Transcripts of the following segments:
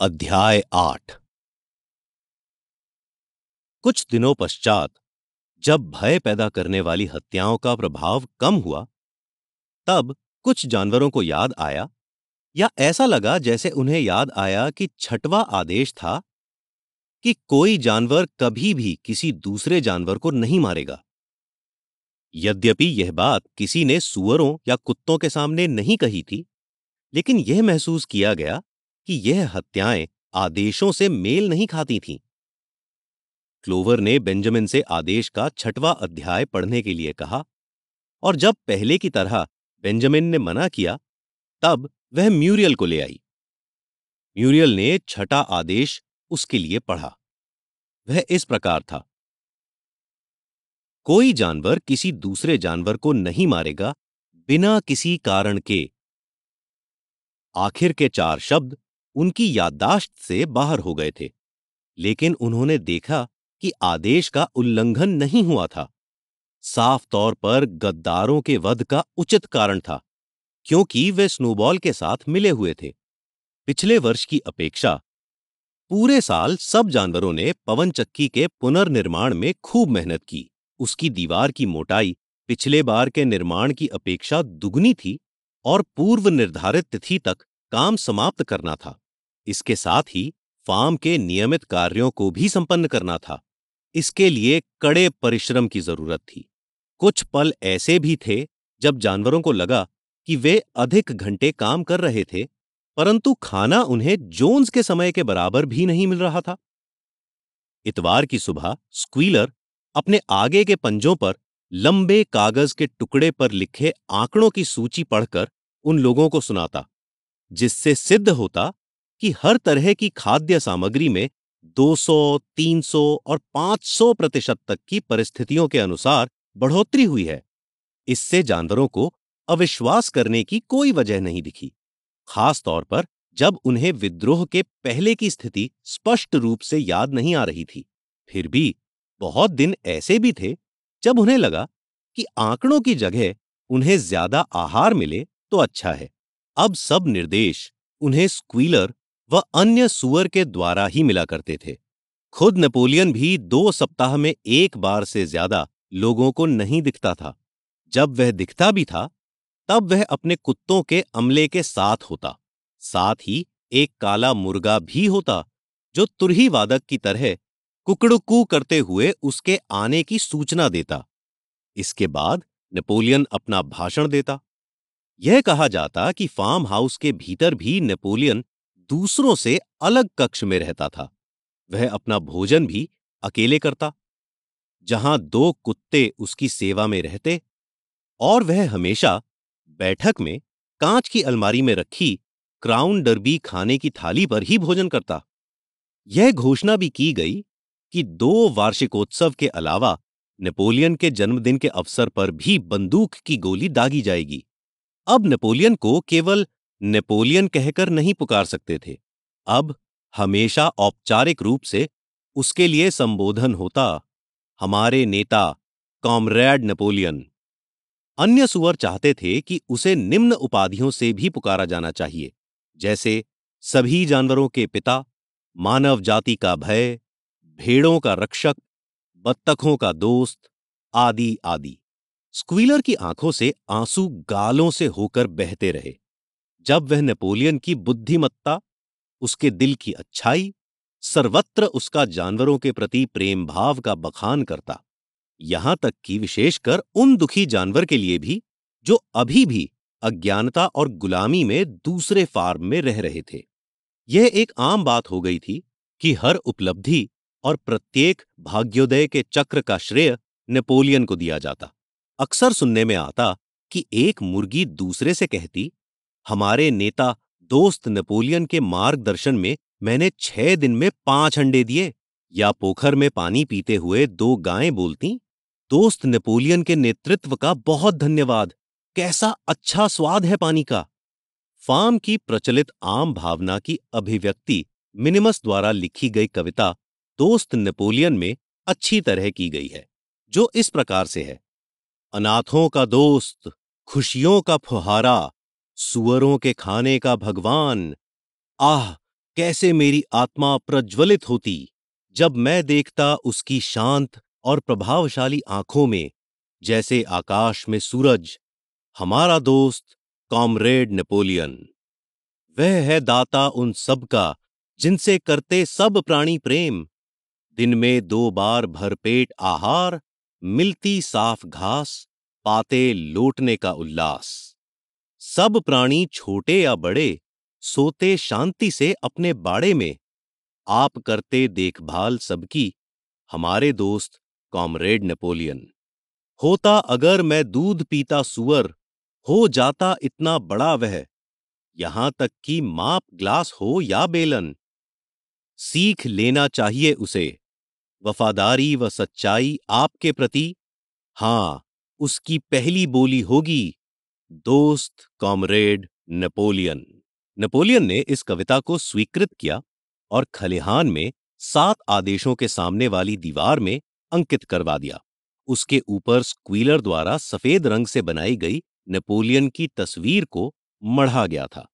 अध्याय आठ। कुछ दिनों पश्चात, जब भय पैदा करने वाली हत्याओं का प्रभाव कम हुआ, तब कुछ जानवरों को याद आया, या ऐसा लगा जैसे उन्हें याद आया कि छठवां आदेश था कि कोई जानवर कभी भी किसी दूसरे जानवर को नहीं मारेगा। यद्यपि यह बात किसी ने सुअरों या कुत्तों के सामने नहीं कही थी, लेकिन यह महसूस किया गया कि यह हत्याएँ आदेशों से मेल नहीं खाती थीं। क्लोवर ने बेंजामिन से आदेश का छठवां अध्याय पढ़ने के लिए कहा, और जब पहले की तरह बेंजामिन ने मना किया, तब वह म्यूरियल को ले आई। म्यूरियल ने छठा आदेश उसके लिए पढ़ा। वह इस प्रकार था। कोई जानवर किसी दूसरे जानवर को नहीं मारेगा बिना किसी कारण के। आखिर के चार शब्द उनकी याददाश्त से बाहर हो गए थे। लेकिन उन्होंने देखा कि आदेश का उल्लंघन नहीं हुआ था। साफ़ तौर पर गद्दारों के वध का उचित कारण था, क्योंकि वे स्नोबॉल के साथ मिले हुए थे। पिछले वर्ष की अपेक्षा, पूरे साल सब जानवरों ने पवन चक्की के पुनर्निर्माण में खूब मेहनत की। उसकी दीवार की मोटाई पिछले बार के निर्माण की अपेक्षा दुगनी थी और पूर्व निर्धारित तिथि तक काम समाप्त करना था। इसके साथ ही फार्म के नियमित कार्यों को भी संपन्न करना था। इसके लिए कड़े परिश्रम की ज़रूरत थी। कुछ पल ऐसे भी थे जब जानवरों को लगा कि वे अधिक घंटे काम कर रहे थे, परंतु खाना उन्हें जोन्स के समय के बराबर भी नहीं मिल रहा था। इतवार की सुबह स्क्वीलर अपने आगे के पंजों पर लंबे कागज़ के टुकड़े पर लिखे आंकड़ों की सूची पढ़कर उन लोगों को सुनाता। जिससे सिद्ध होता कि हर तरह की खाद्य सामग्री में 200, 300 और 500 प्रतिशत तक की परिस्थितियों के अनुसार बढ़ोतरी हुई है। इससे जानवरों को अविश्वास करने की कोई वजह नहीं दिखी खास तौर पर जब उन्हें विद्रोह के पहले की स्थिति स्पष्ट रूप से याद नहीं आ रही थी। फिर भी बहुत दिन ऐसे भी थे जब उन्हें लगा कि आंकड़ों की जगह उन्हें ज़्यादा आहार मिले तो अच्छा है। अब सब निर्देश उन्हें स्क्वीलर व अन्य सुअर के द्वारा ही मिला करते थे। खुद नेपोलियन भी दो सप्ताह में एक बार से ज़्यादा लोगों को नहीं दिखता था। जब वह दिखता भी था, तब वह अपने कुत्तों के अमले के साथ होता। साथ ही एक काला मुर्गा भी होता, जो तुरही वादक की तरह कुकड़कू करते हुए उसके आने की सूचना देता। इसके बाद नेपोलियन अपना भाषण देता। यह कहा जाता कि फार्म हाउस के भीतर भी नेपोलियन दूसरों से अलग कक्ष में रहता था। वह अपना भोजन भी अकेले करता, जहाँ दो कुत्ते उसकी सेवा में रहते, और वह हमेशा बैठक में कांच की अलमारी में रखी क्राउन डरबी खाने की थाली पर ही भोजन करता। यह घोषणा भी की गई कि दो वार्षिकोत्सव के अलावा नेपोलियन के जन्मदिन के अवसर पर भी बंदूक की गोली दागी जाएगी। अब नेपोलियन को केवल नेपोलियन कहकर नहीं पुकार सकते थे। अब हमेशा औपचारिक रूप से उसके लिए संबोधन होता, हमारे नेता, कॉमरेड नेपोलियन। अन्य सुअर चाहते थे कि उसे निम्न उपाधियों से भी पुकारा जाना चाहिए, जैसे सभी जानवरों के पिता, मानव जाति का भय, भेड़ों का रक्षक, बत्तखों का दोस्त, आदि आदि। स्क्वीलर की आँखों से आँसू गालों से होकर बहते रहे। जब वह नेपोलियन की बुद्धिमत्ता, उसके दिल की अच्छाई, सर्वत्र उसका जानवरों के प्रति प्रेम भाव का बखान करता, यहाँ तक कि विशेषकर उन दुखी जानवर के लिए भी, जो अभी भी अज्ञानता और गुलामी में दूसरे फार्म में रह रहे थे। यह एक आम बात हो गई थी कि हर उपलब्धि और प्रत्येक भाग्योदय के चक्र का श्रेय नेपोलियन को दिया जाता। अक्सर सुनने में आता कि एक मुर्गी दूसरे से कहती, हमारे नेता दोस्त नेपोलियन के मार्गदर्शन में मैंने छह दिन में पाँच अंडे दिए, या पोखर में पानी पीते हुए दो गायें बोलती, दोस्त नेपोलियन के नेतृत्व का बहुत धन्यवाद, कैसा अच्छा स्वाद है पानी का। फार्म की प्रचलित आम भावना की अभिव्यक्ति मिनिमस द्वारा लिखी गई कविता दोस्त नेपोलियन में अच्छी तरह की गई है, जो इस प्रकार से है। अनाथों का दोस्त, खुशियों का फुहारा, सुअरों के खाने का भगवान। आह, कैसे मेरी आत्मा प्रज्वलित होती, जब मैं देखता उसकी शांत और प्रभावशाली आँखों में, जैसे आकाश में सूरज। हमारा दोस्त, कॉमरेड नेपोलियन। वह है दाता उन सब का, जिनसे करते सब प्राणी प्रेम। दिन में दो बार भरपेट आहार मिलती साफ़ घास पाते लौटने का उल्लास। सब प्राणी छोटे या बड़े सोते शांति से अपने बाड़े में। आप करते देखभाल सबकी, हमारे दोस्त कॉमरेड नेपोलियन। होता अगर मैं दूध पीता सुअर, हो जाता इतना बड़ा वह। यहाँ तक कि माप ग्लास हो या बेलन। सीख लेना चाहिए उसे। वफादारी व सच्चाई आपके प्रति, हाँ, उसकी पहली बोली होगी, दोस्त कॉमरेड नेपोलियन। नेपोलियन ने इस कविता को स्वीकृत किया और खलिहान में सात आदेशों के सामने वाली दीवार में अंकित करवा दिया। उसके ऊपर स्क्वीलर द्वारा सफ़ेद रंग से बनाई गई नेपोलियन की तस्वीर को मढ़ा गया था।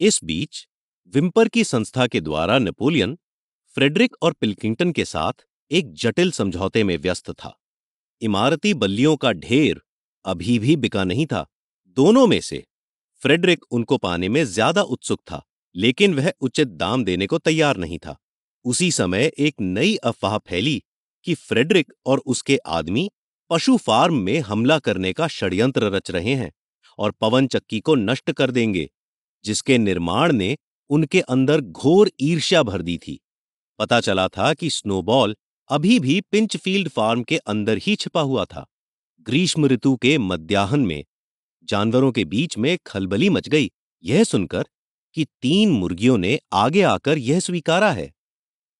इस बीच विम्पर की संस्था के द्वारा नेपोलियन फ्रेडरिक और पिल्किंगटन के साथ एक जटिल समझौते में व्यस्त था। इमारती बल्लियों का ढेर अभी भी बिका नहीं था। दोनों में से फ्रेडरिक उनको पाने में ज़्यादा उत्सुक था, लेकिन वह उचित दाम देने को तैयार नहीं था। उसी समय एक नई अफवाह फैली कि फ्रेडरिक और उसके आदमी पशु फार्म में हमला करने का षड्यंत्र रच रहे हैं और पवन चक्की को नष्ट कर देंगे, जिसके निर्माण ने उनके अंदर घोर ईर्ष्या भर दी थी। पता चला था कि स्नोबॉल अभी भी पिंचफील्ड फार्म के अंदर ही छिपा हुआ था। ग्रीष्म ऋतु के मध्याहन में, जानवरों के बीच में खलबली मच गई। यह सुनकर कि तीन मुर्गियों ने आगे आकर यह स्वीकारा है।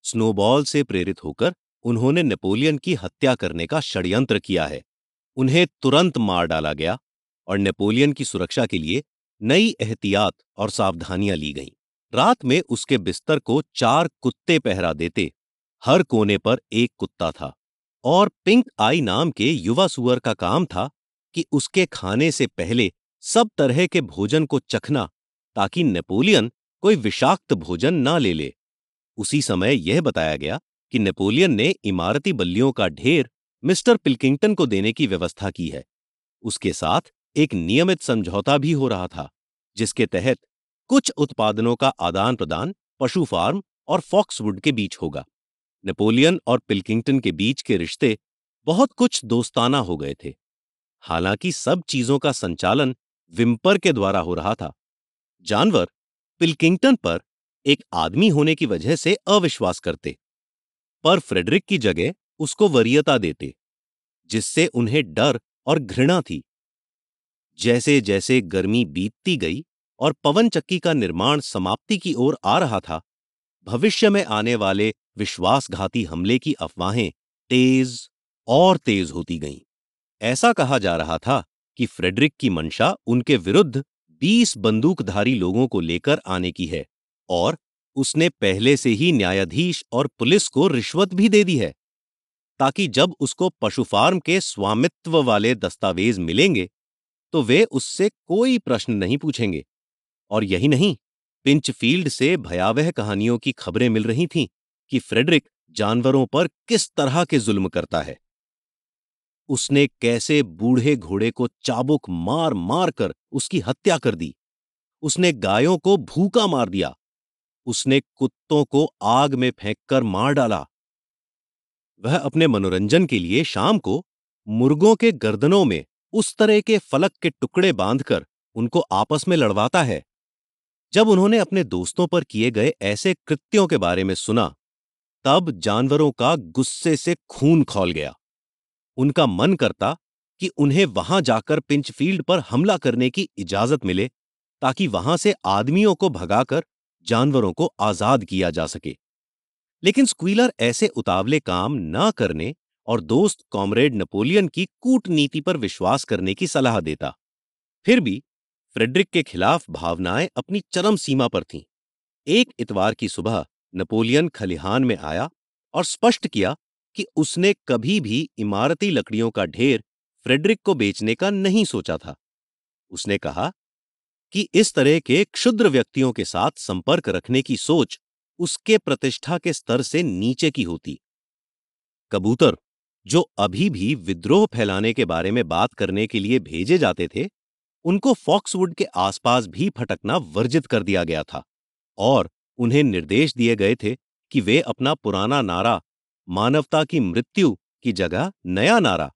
स्नोबॉल से प्रेरित होकर उन्होंने नेपोलियन की हत्या करने का षड्यंत्र किया है। उन्हें तुरंत मार डाला गया और नेपोलियन की सुरक्षा के लिए नई एहतियात और सावधानियाँ ली गईं। रात में उसके बिस्तर को चार कुत्ते पहरा देते हर कोने पर एक कुत्ता था और पिंक आई नाम के युवा सुअर का काम था कि उसके खाने से पहले सब तरह के भोजन को चखना ताकि नेपोलियन कोई विषाक्त भोजन ना ले ले। उसी समय यह बताया गया कि नेपोलियन ने इमारती बल्लियों का ढेर मिस्टर पिल्किंगटन को देने की व्यवस्था की है। उसके साथ एक नियमित समझौता भी हो रहा था, जिसके तहत कुछ उत्पादनों का आदान प्रदान पशु फार्म और फॉक्सवुड के बीच होगा। नेपोलियन और पिल्किंगटन के बीच के रिश्ते बहुत कुछ दोस्ताना हो गए थे। हालाँकि सब चीज़ों का संचालन विम्पर के द्वारा हो रहा था। जानवर पिल्किंगटन पर एक आदमी होने की वजह से अविश्वास करते, पर फ्रेडरिक की जगह उसको वरीयता देते, जिससे उन्हें डर और घृणा थी। जैसे जैसे गर्मी बीतती गई और पवन चक्की का निर्माण समाप्ति की ओर आ रहा था भविष्य में आने वाले विश्वासघाती हमले की अफवाहें तेज और तेज होती गईं। ऐसा कहा जा रहा था कि फ्रेडरिक की मंशा उनके विरुद्ध बीस बंदूकधारी लोगों को लेकर आने की है और उसने पहले से ही न्यायाधीश और पुलिस को रिश्वत भी दे दी है, ताकि जब उसको पशु फार्म के स्वामित्व वाले दस्तावेज़ मिलेंगे तो वे उससे कोई प्रश्न नहीं पूछेंगे। और यही नहीं पिंचफील्ड से भयावह कहानियों की खबरें मिल रही थीं कि फ्रेडरिक जानवरों पर किस तरह के जुल्म करता है। उसने कैसे बूढ़े घोड़े को चाबुक मार मार कर उसकी हत्या कर दी। उसने गायों को भूखा मार दिया। उसने कुत्तों को आग में फेंककर मार डाला। वह अपने मनोरंजन के लिए शाम को मुर्गों के गर्दनों में उस तरह के फलक के टुकड़े बांधकर उनको आपस में लड़वाता है। जब उन्होंने अपने दोस्तों पर किए गए ऐसे कृत्यों के बारे में सुना, तब जानवरों का गुस्से से खून खौल गया। उनका मन करता कि उन्हें वहाँ जाकर पिंचफील्ड पर हमला करने की इजाज़त मिले, ताकि वहाँ से आदमियों को भगाकर जानवरों को आज़ाद किया जा सके। लेकिन स्क्वीलर ऐसे उतावले काम न करने और दोस्त कॉमरेड नेपोलियन की कूटनीति पर विश्वास करने की सलाह देता। फिर भी फ्रेडरिक के खिलाफ भावनाएँ अपनी चरम सीमा पर थीं। एक इतवार की सुबह नेपोलियन खलिहान में आया और स्पष्ट किया कि उसने कभी भी इमारती लकड़ियों का ढेर फ्रेडरिक को बेचने का नहीं सोचा था। उसने कहा कि इस तरह के क्षुद्र व्यक्तियों के साथ संपर्क रखने की सोच उसके प्रतिष्ठा के स्तर से नीचे की होती। कबूतर, जो अभी भी विद्रोह फैलाने के बारे में बात करने के लिए भेजे जाते थे उनको फॉक्सवुड के आसपास भी फटकना वर्जित कर दिया गया था और उन्हें निर्देश दिए गए थे कि वे अपना पुराना नारा, मानवता की मृत्यु की जगह नया नारा,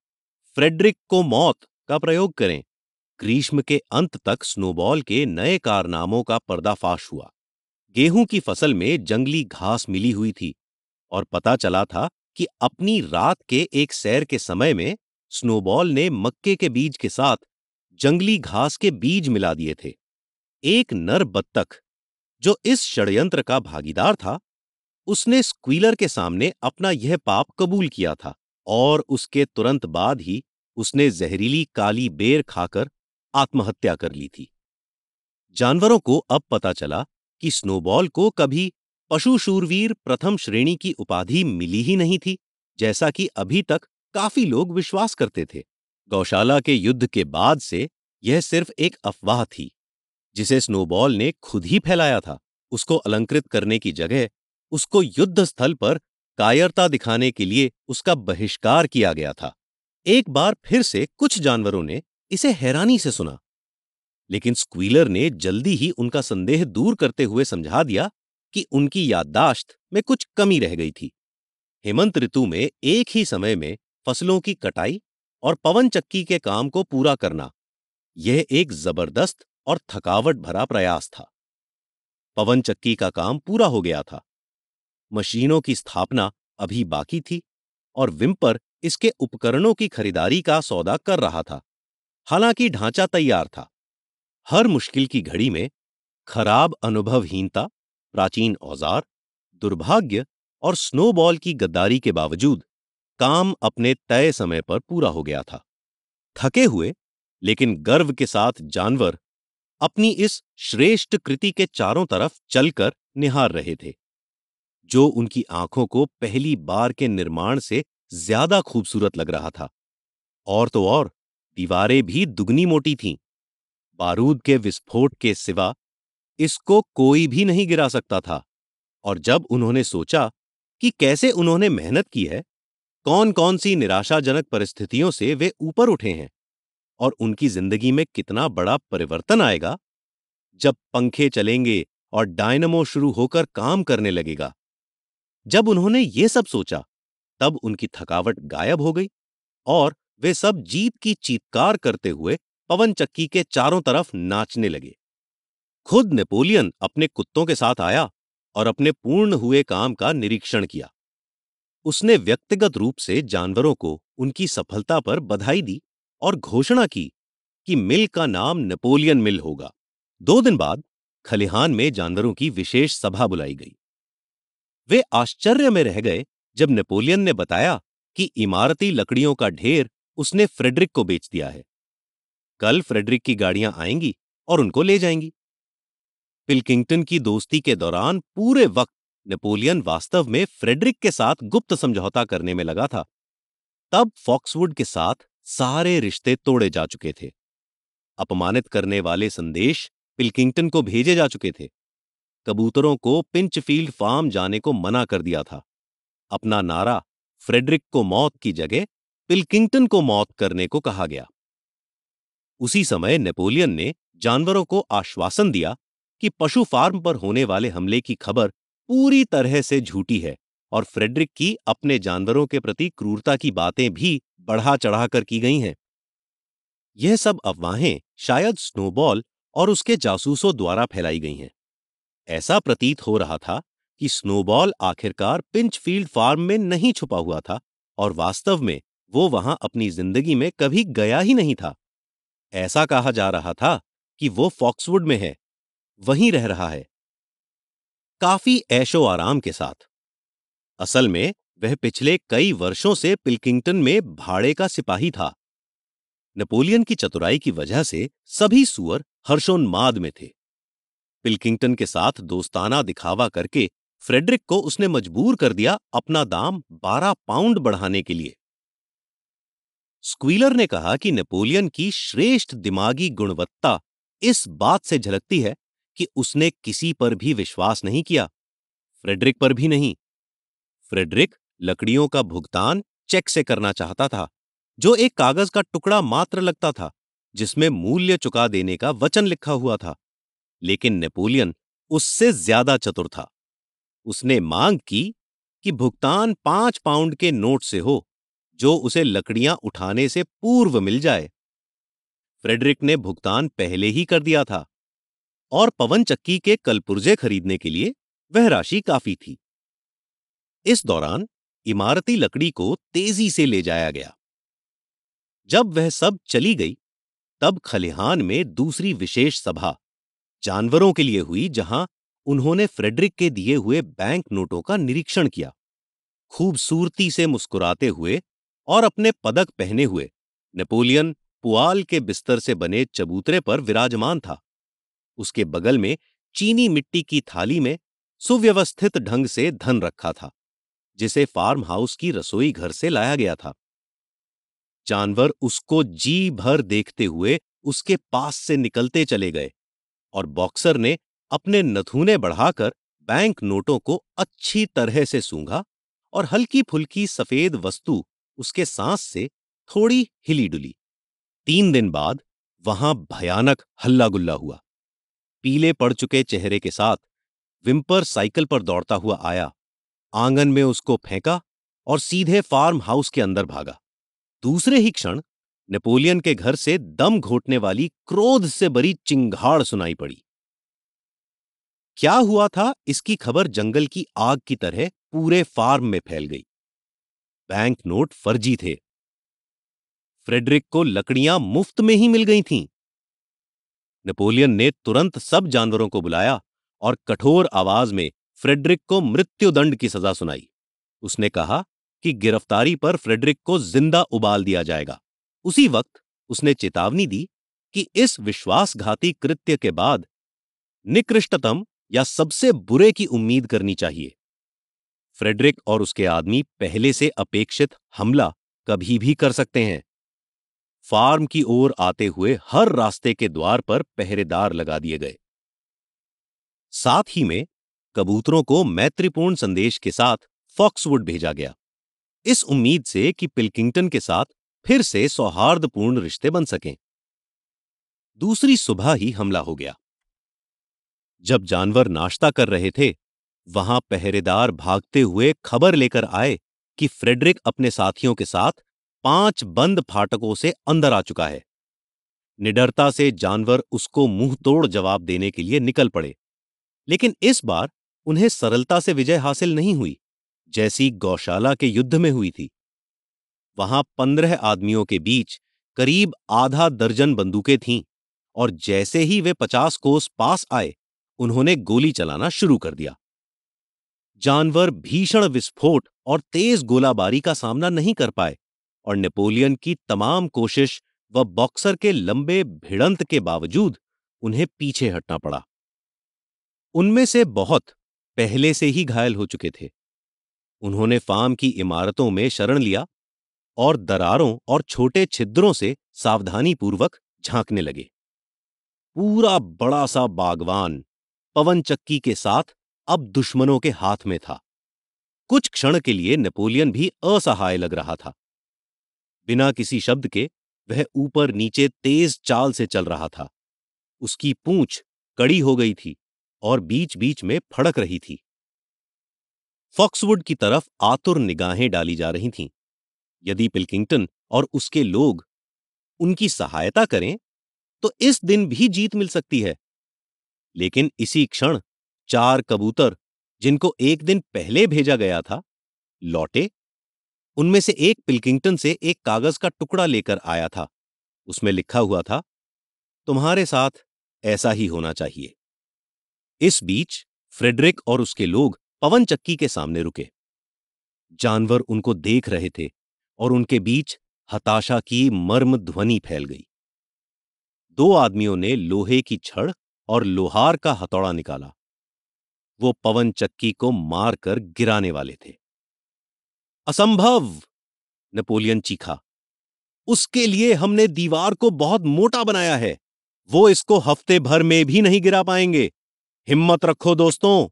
फ्रेडरिक को मौत का प्रयोग करें। ग्रीष्म के अंत तक स्नोबॉल के नए कारनामों का पर्दाफाश हुआ। गेहूँ की फ़सल में जंगली घास मिली हुई थी और पता चला था कि अपनी रात के एक सैर के समय में स्नोबॉल ने मक्के के बीज के साथ जंगली घास के बीज मिला दिए थे। एक नर बत्तख, जो इस षड्यंत्र का भागीदार था, उसने स्क्वीलर के सामने अपना यह पाप कबूल किया था और उसके तुरंत बाद ही उसने जहरीली काली बेर खाकर आत्महत्या कर ली थी। जानवरों को अब पता चला कि स्नोबॉल को कभी पशु शूरवीर प्रथम श्रेणी की उपाधि मिली ही नहीं थी, जैसा कि अभी तक काफ़ी लोग विश्वास करते थे। गौशाला के युद्ध के बाद से यह सिर्फ़ एक अफवाह थी, जिसे स्नोबॉल ने खुद ही फैलाया था। उसको अलंकृत करने की जगह, उसको युद्ध स्थल पर कायरता दिखाने के लिए उसका बहिष्कार किया गया था। एक बार फिर से कुछ जानवरों ने इसे हैरानी से सुना। लेकिन स्क्वीलर ने जल्दी ही उनका संदेह दूर करते हुए समझा दिया कि उनकी याददाश्त में कुछ कमी रह गई थी। हेमंत ऋतु में एक ही समय में फ़सलों की कटाई और पवन चक्की के काम को पूरा करना। यह एक ज़बरदस्त और थकावट भरा प्रयास था। पवन चक्की का काम पूरा हो गया था। मशीनों की स्थापना अभी बाकी थी और विम्पर इसके उपकरणों की खरीदारी का सौदा कर रहा था। हालाँकि ढांचा तैयार था। हर मुश्किल की घड़ी में खराब अनुभवहीनता, प्राचीन औज़ार, दुर्भाग्य और स्नोबॉल की गद्दारी के बावजूद काम अपने तय समय पर पूरा हो गया था। थके हुए, लेकिन गर्व के साथ जानवर अपनी इस श्रेष्ठ कृति के चारों तरफ़ चलकर निहार रहे थे, जो उनकी आँखों को पहली बार के निर्माण से ज़्यादा खूबसूरत लग रहा था। और तो और, दीवारें भी दुगनी मोटी थीं। बारूद के विस्फोट के सिवा इसको कोई भी नहीं गिरा सकता था। और जब उन्होंने सोचा कि कैसे उन्होंने मेहनत की है कौन कौन सी निराशाजनक परिस्थितियों से वे ऊपर उठे हैं और उनकी ज़िंदगी में कितना बड़ा परिवर्तन आएगा? जब पंखे चलेंगे और डायनमो शुरू होकर काम करने लगेगा। जब उन्होंने ये सब सोचा, तब उनकी थकावट गायब हो गई और वे सब जीत की चीतकार करते हुए पवन चक्की के चारों तरफ़ नाचने लगे। खुद नेपोलियन अपने कुत्तों के साथ आया और अपने पूर्ण हुए काम का निरीक्षण किया। उसने व्यक्तिगत रूप से जानवरों को उनकी सफलता पर बधाई दी और घोषणा की कि मिल का नाम नेपोलियन मिल होगा। दो दिन बाद खलिहान में जानवरों की विशेष सभा बुलाई गई। वे आश्चर्य में रह गए जब नेपोलियन ने बताया कि इमारती लकड़ियों का ढेर उसने फ्रेडरिक को बेच दिया है। कल फ्रेडरिक की गाड़ियाँ आएँगी और उनको ले जाएँगी। पिलकिंगटन की दोस्ती के दौरान पूरे वक्त नेपोलियन वास्तव में फ्रेडरिक के साथ गुप्त समझौता करने में लगा था। तब फॉक्सवुड के साथ सारे रिश्ते तोड़े जा चुके थे। अपमानित करने वाले संदेश पिलकिंगटन को भेजे जा चुके थे। कबूतरों को पिंचफील्ड फार्म जाने को मना कर दिया था। अपना नारा फ्रेडरिक को मौत की जगह पिलकिंगटन को मौत करने को कहा गया। उसी समय नेपोलियन ने जानवरों को आश्वासन दिया कि पशु फार्म पर होने वाले हमले की खबर पूरी तरह से झूठी है और फ्रेडरिक की अपने जानवरों के प्रति क्रूरता की बातें भी बढ़ा चढ़ाकर की गई हैं। यह सब अफवाहें शायद स्नोबॉल और उसके जासूसों द्वारा फैलाई गई हैं। ऐसा प्रतीत हो रहा था कि स्नोबॉल आखिरकार पिंचफील्ड फार्म में नहीं छुपा हुआ था और वास्तव में वो वहाँ अपनी ज़िंदगी में कभी गया ही नहीं था। ऐसा कहा जा रहा था कि वो फॉक्सवुड में है, वहीं रह रहा है। काफ़ी ऐशो आराम के साथ। असल में, वह पिछले कई वर्षों से पिलकिंगटन में भाड़े का सिपाही था। नेपोलियन की चतुराई की वजह से सभी सुअर हर्षोन्माद में थे। पिलकिंगटन के साथ दोस्ताना दिखावा करके फ्रेडरिक को उसने मजबूर कर दिया अपना दाम 12 पाउंड बढ़ाने के लिए। स्क्वीलर ने कहा कि नेपोलियन की श्रेष्ठ दिमागी गुणवत्ता इस बात से झलकती है कि उसने किसी पर भी विश्वास नहीं किया। फ्रेडरिक पर भी नहीं। फ्रेडरिक लकड़ियों का भुगतान चेक से करना चाहता था, जो एक कागज़ का टुकड़ा मात्र लगता था, जिसमें मूल्य चुका देने का वचन लिखा हुआ था। लेकिन नेपोलियन उससे ज़्यादा चतुर था। उसने मांग की कि भुगतान पाँच पाउंड के नोट से हो, जो उसे लकड़ियाँ उठाने से पूर्व मिल जाए। फ्रेडरिक ने भुगतान पहले ही कर दिया था। और पवन चक्की के कलपुर्जे खरीदने के लिए वह राशि काफ़ी थी। इस दौरान इमारती लकड़ी को तेज़ी से ले जाया गया। जब वह सब चली गई, तब खलिहान में दूसरी विशेष सभा, जानवरों के लिए हुई, जहाँ उन्होंने फ्रेडरिक के दिए हुए बैंक नोटों का निरीक्षण किया। खूबसूरती से मुस्कुराते हुए और अपने पदक पहने हुए, नेपोलियन पुआल के बिस्तर से बने चबूतरे पर विराजमान था। उसके बगल में चीनी मिट्टी की थाली में सुव्यवस्थित ढंग से धन रखा था, जिसे फार्म हाउस की रसोई घर से लाया गया था। जानवर उसको जी भर देखते हुए उसके पास से निकलते चले गए और बॉक्सर ने अपने नथुने बढ़ाकर बैंक नोटों को अच्छी तरह से सूंघा और हल्की फुल्की सफ़ेद वस्तु उसके सांस से थोड़ी हिली डुली। तीन दिन बाद वहाँ भयानक हल्ला गुल्ला हुआ। पीले पड़ चुके चेहरे के साथ विम्पर साइकिल पर दौड़ता हुआ आया। आँगन में उसको फेंका और सीधे फार्म हाउस के अंदर भागा। दूसरे ही क्षण नेपोलियन के घर से दम घोटने वाली क्रोध से भरी चिंगाड़ सुनाई पड़ी। क्या हुआ था इसकी खबर जंगल की आग की तरह पूरे फार्म में फैल गई। बैंक नोट फर्जी थे। फ्रेडरिक को लकड़ियाँ मुफ़्त में ही मिल गई थीं। नेपोलियन ने तुरंत सब जानवरों को बुलाया और कठोर आवाज़ में फ्रेडरिक को मृत्युदंड की सजा सुनाई। उसने कहा कि गिरफ्तारी पर फ्रेडरिक को ज़िंदा उबाल दिया जाएगा। उसी वक्त उसने चेतावनी दी कि इस विश्वासघाती कृत्य के बाद निकृष्टतम या सबसे बुरे की उम्मीद करनी चाहिए। फ्रेडरिक और उसके आदमी पहले से अपेक्षित हमला कभी भी कर सकते हैं। फार्म की ओर आते हुए हर रास्ते के द्वार पर पहरेदार लगा दिए गए। साथ ही में कबूतरों को मैत्रीपूर्ण संदेश के साथ फॉक्सवुड भेजा गया। इस उम्मीद से कि पिल्किंगटन के साथ फिर से सौहार्दपूर्ण रिश्ते बन सकें। दूसरी सुबह ही हमला हो गया। जब जानवर नाश्ता कर रहे थे, वहाँ पहरेदार भागते हुए खबर लेकर आए कि फ्रेडरिक अपने साथियों के साथ पाँच बंद फाटकों से अंदर आ चुका है। निडरता से जानवर उसको मुँह तोड़ जवाब देने के लिए निकल पड़े। लेकिन इस बार उन्हें सरलता से विजय हासिल नहीं हुई, जैसी गौशाला के युद्ध में हुई थी। वहाँ पंद्रह आदमियों के बीच करीब आधा दर्जन बंदूकें थीं और जैसे ही वे पचास कोस पास आए, उन्होंने गोली चलाना शुरू कर दिया। जानवर भीषण विस्फोट और तेज गोलाबारी का सामना नहीं कर पाए। और नेपोलियन की तमाम कोशिश व बॉक्सर के लंबे भिड़ंत के बावजूद उन्हें पीछे हटना पड़ा। उनमें से बहुत पहले से ही घायल हो चुके थे। उन्होंने फार्म की इमारतों में शरण लिया और दरारों और छोटे छिद्रों से सावधानीपूर्वक झांकने लगे। पूरा बड़ा सा बागवान पवन चक्की के साथ अब दुश्मनों के हाथ में था। कुछ क्षण के लिए नेपोलियन भी असहाय लग रहा था। बिना किसी शब्द के वह ऊपर नीचे तेज चाल से चल रहा था। उसकी पूंछ कड़ी हो गई थी और बीच बीच में फड़क रही थी। फॉक्सवुड की तरफ़ आतुर निगाहें डाली जा रही थीं। यदि पिल्किंगटन और उसके लोग उनकी सहायता करें तो इस दिन भी जीत मिल सकती है। लेकिन इसी क्षण चार कबूतर, जिनको एक दिन पहले भेजा गया था, लौटे उनमें से एक पिल्किंगटन से एक कागज़ का टुकड़ा लेकर आया था। उसमें लिखा हुआ था, तुम्हारे साथ ऐसा ही होना चाहिए। इस बीच फ्रेडरिक और उसके लोग पवन चक्की के सामने रुके। जानवर उनको देख रहे थे और उनके बीच हताशा की मर्म ध्वनि फैल गई। दो आदमियों ने लोहे की छड़ और लोहार का हथौड़ा निकाला। वो पवन चक्की को मारकर गिराने वाले थे। असंभव, नेपोलियन चीखा। उसके लिए हमने दीवार को बहुत मोटा बनाया है। वो इसको हफ़्ते भर में भी नहीं गिरा पाएँगे। हिम्मत रखो दोस्तों।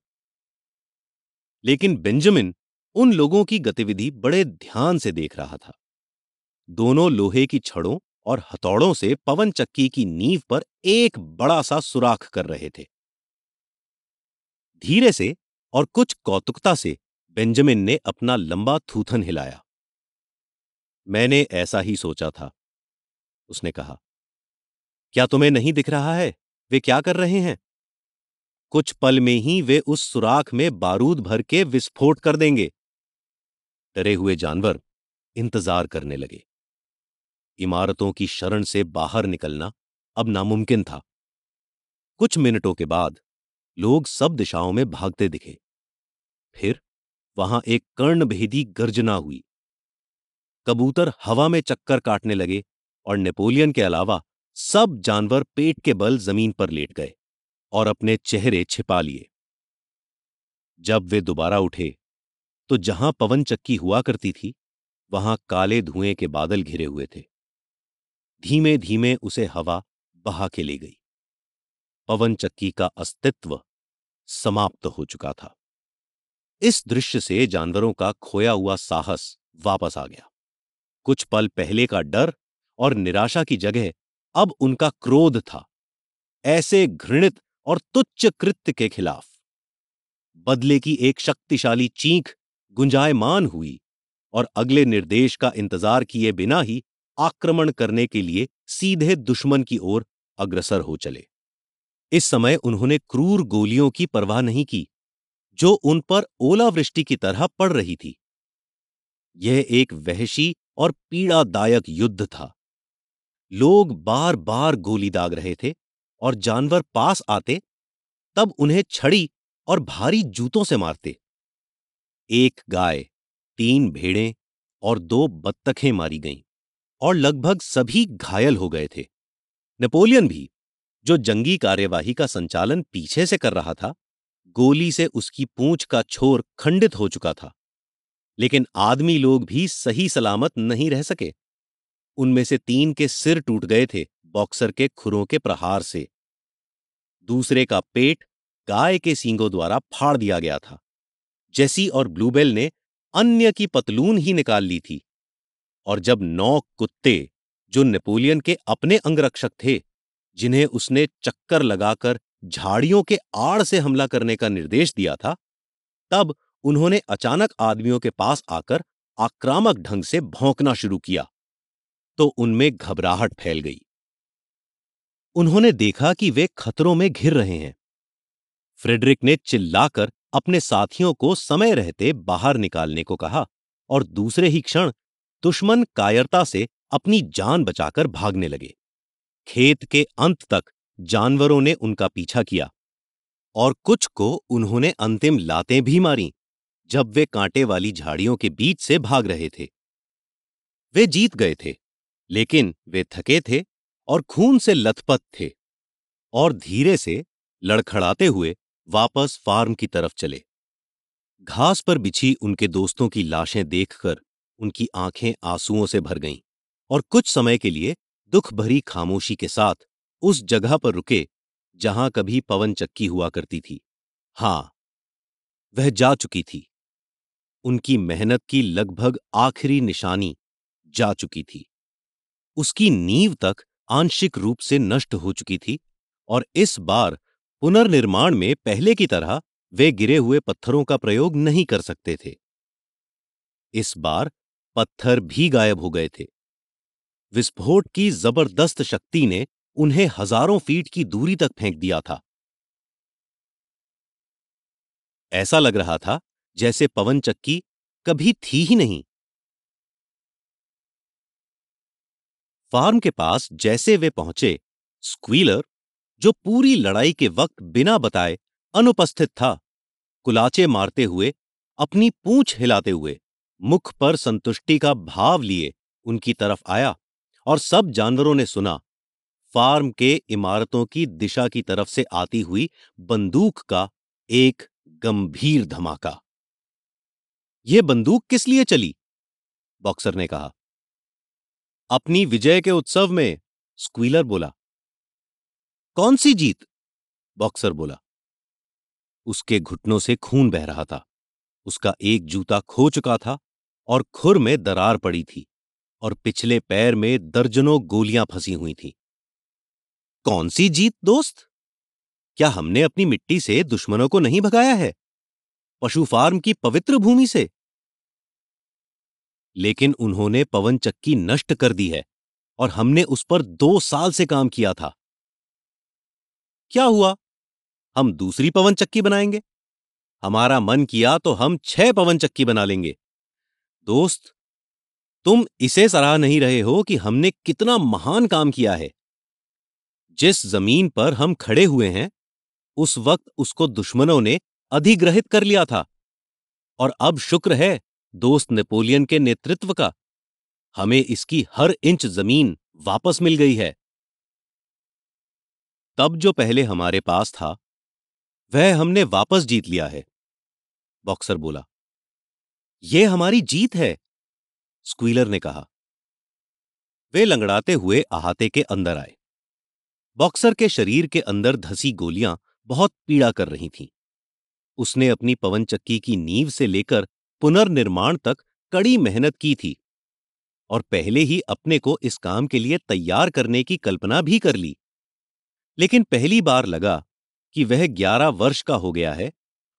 लेकिन बेंजामिन उन लोगों की गतिविधि बड़े ध्यान से देख रहा था। दोनों लोहे की छड़ों और हथौड़ों से पवन चक्की की नींव पर एक बड़ा सा सुराख कर रहे थे। धीरे से और कुछ कौतुकता से बेंजामिन ने अपना लंबा थूथन हिलाया। मैंने ऐसा ही सोचा था, उसने कहा। क्या तुम्हें नहीं दिख रहा है? वे क्या कर रहे हैं? कुछ पल में ही वे उस सुराख में बारूद भर के विस्फोट कर देंगे। डरे हुए जानवर इंतज़ार करने लगे। इमारतों की शरण से बाहर निकलना अब नामुमकिन था। कुछ मिनटों के बाद लोग सब दिशाओं में भागते दिखे। फिर वहाँ एक कर्णभेदी गर्जना हुई। कबूतर हवा में चक्कर काटने लगे और नेपोलियन के अलावा सब जानवर पेट के बल ज़मीन पर लेट गए और अपने चेहरे छिपा लिए। जब वे दोबारा उठे तो जहाँ पवन चक्की हुआ करती थी, वहाँ काले धुएँ के बादल घिरे हुए थे। धीमे धीमे उसे हवा बहा के ले गई। पवन चक्की का अस्तित्व समाप्त हो चुका था। इस दृश्य से जानवरों का खोया हुआ साहस वापस आ गया। कुछ पल पहले का डर और निराशा की जगह अब उनका क्रोध था। ऐसे घृणित और तुच्छ कृत्य के खिलाफ। बदले की एक शक्तिशाली चीख गुंजायमान हुई और अगले निर्देश का इंतज़ार किए बिना ही आक्रमण करने के लिए सीधे दुश्मन की ओर अग्रसर हो चले। इस समय उन्होंने क्रूर गोलियों की परवाह नहीं की। जो उन पर ओलावृष्टि की तरह पड़ रही थी। यह एक वहशी और पीड़ादायक युद्ध था। लोग बार बार गोली दाग रहे थे और जानवर पास आते, तब उन्हें छड़ी और भारी जूतों से मारते। एक गाय, तीन भेड़ें और दो बत्तखें मारी गईं और लगभग सभी घायल हो गए थे। नेपोलियन भी, जो जंगी कार्यवाही का संचालन पीछे से कर रहा था गोली से उसकी पूंछ का छोर खंडित हो चुका था। लेकिन आदमी लोग भी सही सलामत नहीं रह सके। उनमें से तीन के सिर टूट गए थे बॉक्सर के खुरों के प्रहार से। दूसरे का पेट गाय के सींगों द्वारा फाड़ दिया गया था। जेसी और ब्लूबेल ने अन्य की पतलून ही निकाल ली थी। और जब नौ कुत्ते, जो नेपोलियन के अपने अंगरक्षक थे, जिन्हें उसने चक्कर लगाकर झाड़ियों के आड़ से हमला करने का निर्देश दिया था, तब उन्होंने अचानक आदमियों के पास आकर आक्रामक ढंग से भौंकना शुरू किया तो उनमें घबराहट फैल गई। उन्होंने देखा कि वे खतरों में घिर रहे हैं। फ्रेडरिक ने चिल्लाकर अपने साथियों को समय रहते बाहर निकालने को कहा और दूसरे ही क्षण दुश्मन कायरता से अपनी जान बचाकर भागने लगे। खेत के अंत तक जानवरों ने उनका पीछा किया और कुछ को उन्होंने अंतिम लातें भी मारी, जब वे कांटे वाली झाड़ियों के बीच से भाग रहे थे। वे जीत गए थे, लेकिन वे थके थे और खून से लथपथ थे और धीरे से लड़खड़ाते हुए वापस फार्म की तरफ़ चले। घास पर बिछी उनके दोस्तों की लाशें देखकर उनकी आँखें आंसुओं से भर गईं और कुछ समय के लिए दुख भरी खामोशी के साथ उस जगह पर रुके, जहाँ कभी पवन चक्की हुआ करती थी। हाँ, वह जा चुकी थी। उनकी मेहनत की लगभग आखिरी निशानी जा चुकी थी। उसकी नींव तक आंशिक रूप से नष्ट हो चुकी थी और इस बार पुनर्निर्माण में पहले की तरह वे गिरे हुए पत्थरों का प्रयोग नहीं कर सकते थे। इस बार पत्थर भी गायब हो गए थे। विस्फोट की ज़बरदस्त शक्ति ने उन्हें हज़ारों फीट की दूरी तक फेंक दिया था। ऐसा लग रहा था जैसे पवन चक्की कभी थी ही नहीं। फार्म के पास जैसे वे पहुँचे, स्क्वीलर, जो पूरी लड़ाई के वक्त बिना बताए अनुपस्थित था, कुलाचे मारते हुए, अपनी पूंछ हिलाते हुए, मुख पर संतुष्टि का भाव लिए उनकी तरफ़ आया और सब जानवरों ने सुना फार्म के इमारतों की दिशा की तरफ़ से आती हुई बंदूक का एक गंभीर धमाका। यह बंदूक किस लिए चली? बॉक्सर ने कहा। अपनी विजय के उत्सव में, स्क्वीलर बोला। कौन सी जीत? बॉक्सर बोला। उसके घुटनों से खून बह रहा था। उसका एक जूता खो चुका था और खुर में दरार पड़ी थी और पिछले पैर में दर्जनों गोलियाँ फंसी हुई थीं। कौन सी जीत, दोस्त? क्या हमने अपनी मिट्टी से दुश्मनों को नहीं भगाया है? पशु फार्म की पवित्र भूमि से। लेकिन उन्होंने पवन चक्की नष्ट कर दी है और हमने उस पर दो साल से काम किया था। क्या हुआ? हम दूसरी पवन चक्की बनाएँगे। हमारा मन किया तो हम छह पवन चक्की बना लेंगे। दोस्त, तुम इसे सराह नहीं रहे हो कि हमने कितना महान काम किया है। जिस ज़मीन पर हम खड़े हुए हैं, उस वक्त उसको दुश्मनों ने अधिग्रहित कर लिया था। और अब शुक्र है, दोस्त नेपोलियन के नेतृत्व का। हमें इसकी हर इंच ज़मीन वापस मिल गई है। तब जो पहले हमारे पास था, वह हमने वापस जीत लिया है। बॉक्सर बोला यह हमारी जीत है। स्क्वीलर ने कहा, वे लंगड़ाते हुए अहाते के अंदर आए। बॉक्सर के शरीर के अंदर धसी गोलियाँ बहुत पीड़ा कर रही थीं। उसने अपनी पवन चक्की की नींव से लेकर पुनर्निर्माण तक कड़ी मेहनत की थी और पहले ही अपने को इस काम के लिए तैयार करने की कल्पना भी कर ली। लेकिन पहली बार लगा कि वह ग्यारह वर्ष का हो गया है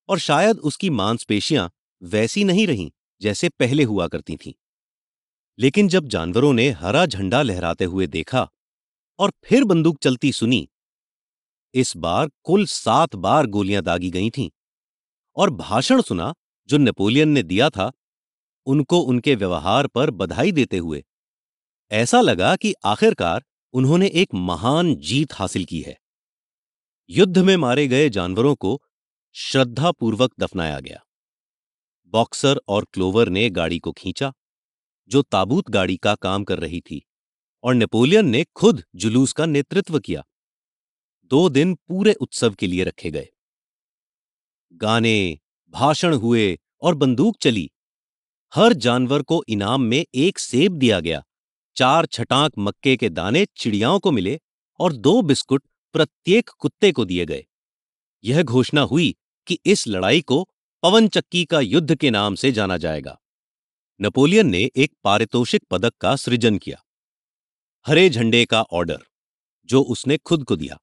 और शायद उसकी मांसपेशियाँ वैसी नहीं रहीं जैसे पहले हुआ करती थीं। लेकिन जब जानवरों ने हरा झंडा लहराते हुए देखा और फिर बंदूक चलती सुनी। इस बार कुल सात बार गोलियाँ दागी गई थीं और भाषण सुना जो नेपोलियन ने दिया था, उनको उनके व्यवहार पर बधाई देते हुए। ऐसा लगा कि आखिरकार उन्होंने एक महान जीत हासिल की है। युद्ध में मारे गए जानवरों को श्रद्धापूर्वक दफनाया गया। बॉक्सर और क्लोवर ने गाड़ी को खींचा, जो ताबूत गाड़ी का काम कर रही थी। और नेपोलियन ने खुद जुलूस का नेतृत्व किया। दो दिन पूरे उत्सव के लिए रखे गए। गाने, भाषण हुए और बंदूक चली। हर जानवर को इनाम में एक सेब दिया गया। चार छटाक मक्के के दाने चिड़ियाओं को मिले और दो बिस्कुट प्रत्येक कुत्ते को दिए गए। यह घोषणा हुई कि इस लड़ाई को पवन चक्की का युद्ध के नाम से जाना जाएगा। नेपोलियन ने एक पारितोषिक पदक का सृजन किया। हरे झंडे का ऑर्डर, जो उसने खुद को दिया।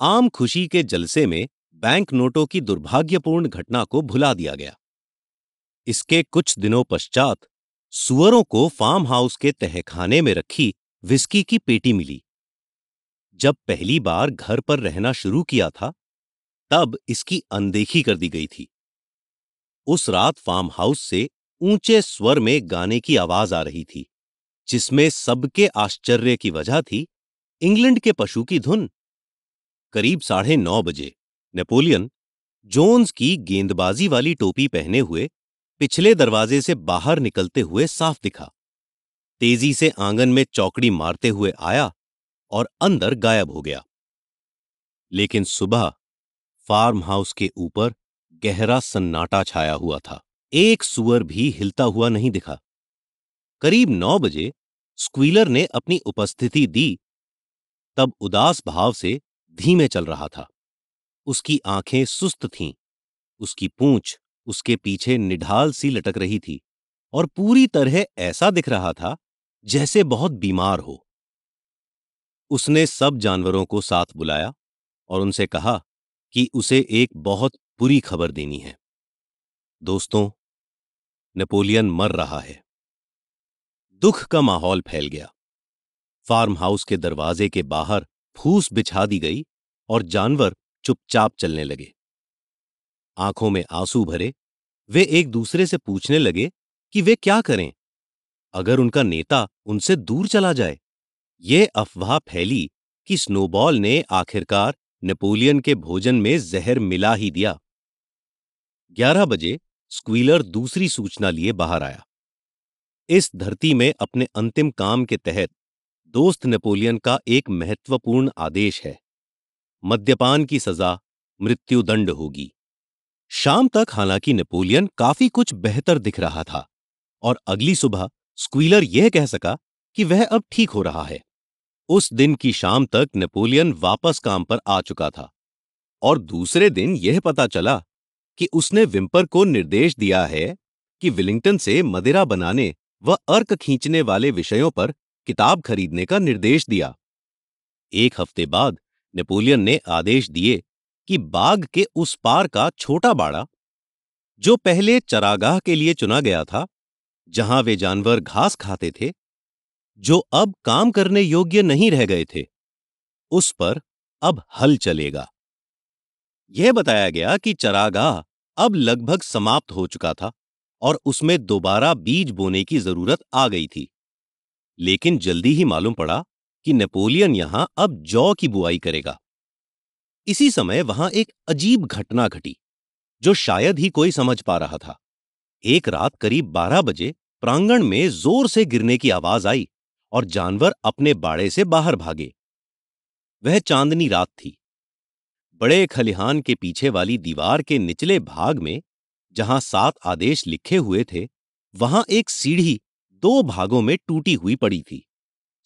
आम खुशी के जलसे में बैंक नोटों की दुर्भाग्यपूर्ण घटना को भुला दिया गया। इसके कुछ दिनों पश्चात सुअरों को फार्म हाउस के तहखाने में रखी विस्की की पेटी मिली। जब पहली बार घर पर रहना शुरू किया था, तब इसकी अनदेखी कर दी गई थी। उस रात फार्म हाउस से ऊँचे स्वर में गाने की आवाज़ आ रही थी। जिसमें सबके आश्चर्य की वजह थी, इंग्लैंड के पशु की धुन। करीब साढ़े नौ बजे, नेपोलियन जोन्स की गेंदबाजी वाली टोपी पहने हुए पिछले दरवाजे से बाहर निकलते हुए साफ़ दिखा। तेज़ी से आँगन में चौकड़ी मारते हुए आया और अंदर गायब हो गया। लेकिन सुबह फार्म हाउस के ऊपर गहरा सन्नाटा छाया हुआ था। एक सुअर भी हिलता हुआ नहीं दिखा। करीब नौ बजे स्क्वीलर ने अपनी उपस्थिति दी। तब उदास भाव से धीमे चल रहा था। उसकी आँखें सुस्त थीं, उसकी पूंछ उसके पीछे निढाल सी लटक रही थी और पूरी तरह ऐसा दिख रहा था जैसे बहुत बीमार हो। उसने सब जानवरों को साथ बुलाया और उनसे कहा कि उसे एक बहुत बुरी खबर देनी है। दोस्तों, नेपोलियन मर रहा है। दुख का माहौल फैल गया। फार्म हाउस के दरवाजे के बाहर फूस बिछा दी गई और जानवर चुपचाप चलने लगे। आँखों में आँसू भरे, वे एक दूसरे से पूछने लगे कि वे क्या करें? अगर उनका नेता उनसे दूर चला जाए, ये अफवाह फैली कि स्नोबॉल ने आखिरकार नेपोलियन के भोजन में जहर मिला ही दिया। ग्यारह बजे स्क्वीलर दूसरी सूचना लिए बाहर आया। इस धरती में अपने अंतिम काम के तहत दोस्त नेपोलियन का एक महत्वपूर्ण आदेश है। मद्यपान की सजा, मृत्युदंड होगी। शाम तक हालाँकि नेपोलियन काफ़ी कुछ बेहतर दिख रहा था और अगली सुबह स्क्वीलर यह कह सका कि वह अब ठीक हो रहा है। उस दिन की शाम तक नेपोलियन वापस काम पर आ चुका था और दूसरे दिन यह पता चला कि उसने विम्पर को निर्देश दिया है कि विलिंगटन से मदिरा बनाने व अर्क खींचने वाले विषयों पर किताब खरीदने का निर्देश दिया। एक हफ़्ते बाद नेपोलियन ने आदेश दिए कि बाग के उस पार का छोटा बाड़ा, जो पहले चरागाह के लिए चुना गया था, जहाँ वे जानवर घास खाते थे, जो अब काम करने योग्य नहीं रह गए थे, उस पर अब हल चलेगा। यह बताया गया कि चरागाह अब लगभग समाप्त हो चुका था। और उसमें दोबारा बीज बोने की ज़रूरत आ गई थी। लेकिन जल्दी ही मालूम पड़ा कि नेपोलियन यहाँ अब जौ की बुआई करेगा। इसी समय वहाँ एक अजीब घटना घटी, जो शायद ही कोई समझ पा रहा था। एक रात करीब बारह बजे प्रांगण में ज़ोर से गिरने की आवाज़ आई और जानवर अपने बाड़े से बाहर भागे। वह चांदनी रात थी। बड़े खलिहान के पीछे वाली दीवार के निचले भाग में जहाँ सात आदेश लिखे हुए थे, वहाँ एक सीढ़ी दो भागों में टूटी हुई पड़ी थी।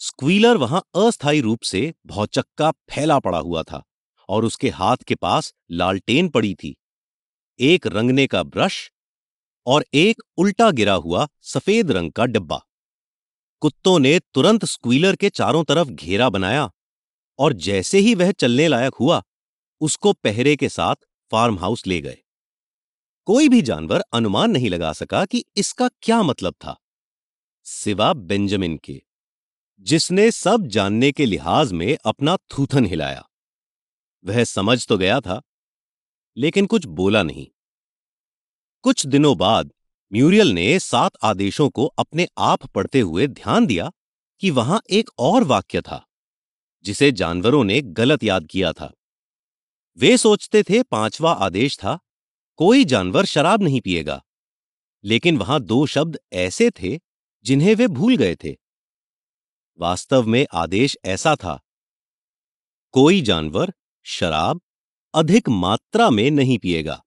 स्क्वीलर वहाँ अस्थायी रूप से भौचक्का फैला पड़ा हुआ था और उसके हाथ के पास लालटेन पड़ी थी। एक रंगने का ब्रश और एक उल्टा गिरा हुआ सफ़ेद रंग का डिब्बा। कुत्तों ने तुरंत स्क्वीलर के चारों तरफ़ घेरा बनाया और जैसे ही वह चलने लायक हुआ, उसको पहरे के साथ फार्म हाउस ले गए। कोई भी जानवर अनुमान नहीं लगा सका कि इसका क्या मतलब था। सिवा बेंजामिन के, जिसने सब जानने के लिहाज में अपना थूथन हिलाया। वह समझ तो गया था, लेकिन कुछ बोला नहीं। कुछ दिनों बाद म्यूरियल ने सात आदेशों को अपने आप पढ़ते हुए ध्यान दिया कि वहाँ एक और वाक्य था, जिसे जानवरों ने गलत याद किया था। वे सोचते थे पांचवा आदेश था कोई जानवर शराब नहीं पिएगा। लेकिन वहाँ दो शब्द ऐसे थे जिन्हें वे भूल गए थे। वास्तव में आदेश ऐसा था, कोई जानवर शराब अधिक मात्रा में नहीं पिएगा।